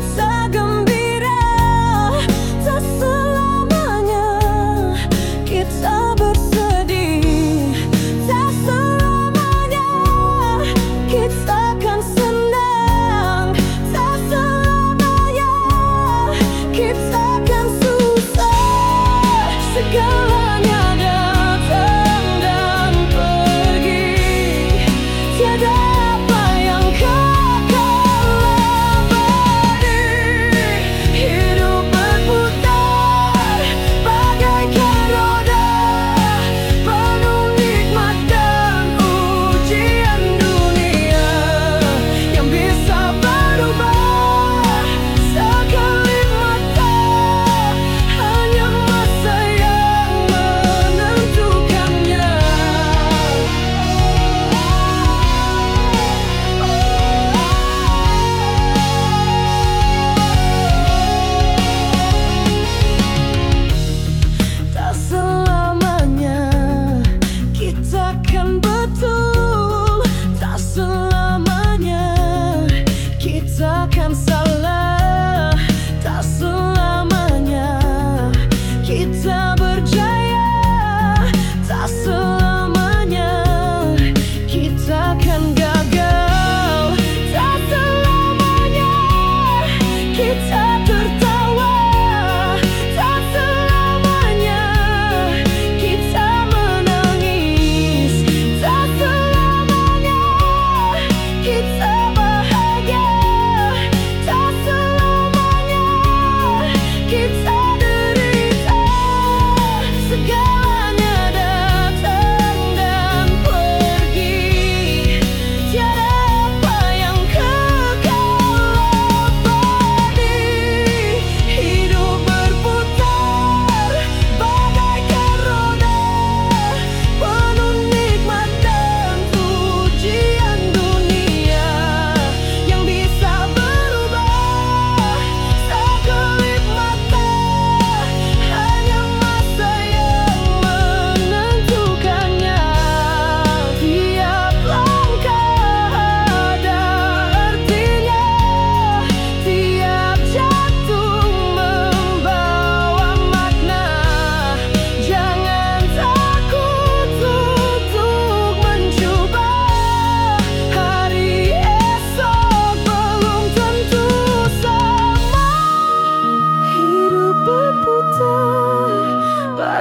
it's so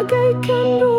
like I can do.